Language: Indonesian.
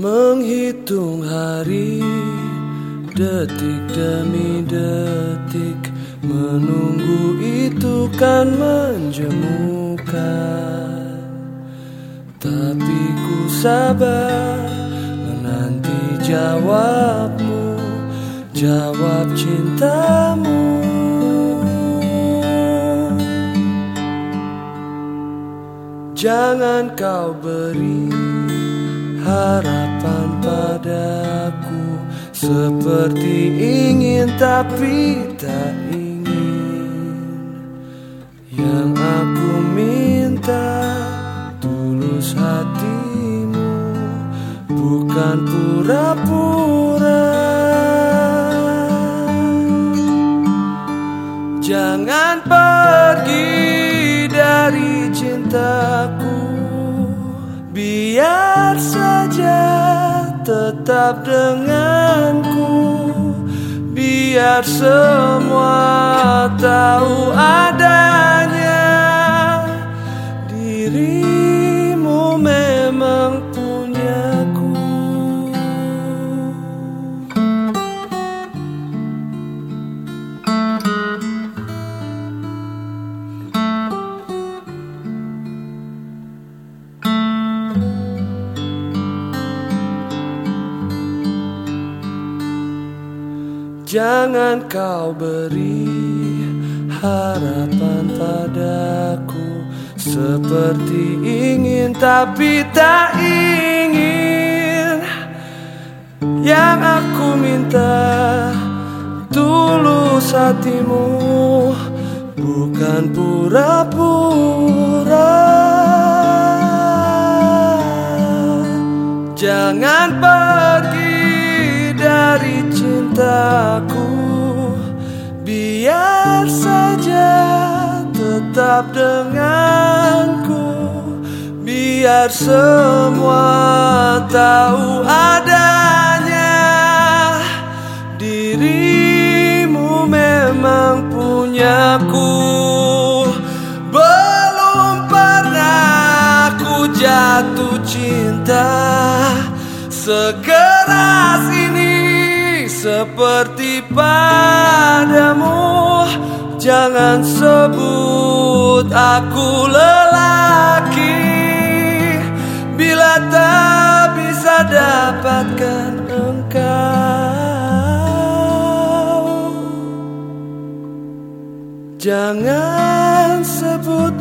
Menghitung hari Detik demi detik Menunggu itu kan menjemukan. Tapi ku sabar Menanti jawabmu Jawab cintamu. Jangan kau beri harapan padaku. Seperti ingin tapi tak ingin. Yang aku minta tulus hatimu. Bukan pura-pura. Jangan pergi dari cintaku tetap denganku. Biar semua tahu adanya Dirimu Jangan kau beri harapan padaku. Seperti ingin tapi tak ingin. Yang aku minta tulus hatimu. Bukan pura-pura. Jangan pergi dari cintaku Biar saja tetap denganku Biar semua tahu adanya. Dirimu memang punyaku Belum pernah ku jatuh cinta Sekeras ini seperti padamu. Jangan sebut aku lelaki. Bila tak bisa dapatkan engkau. Jangan sebut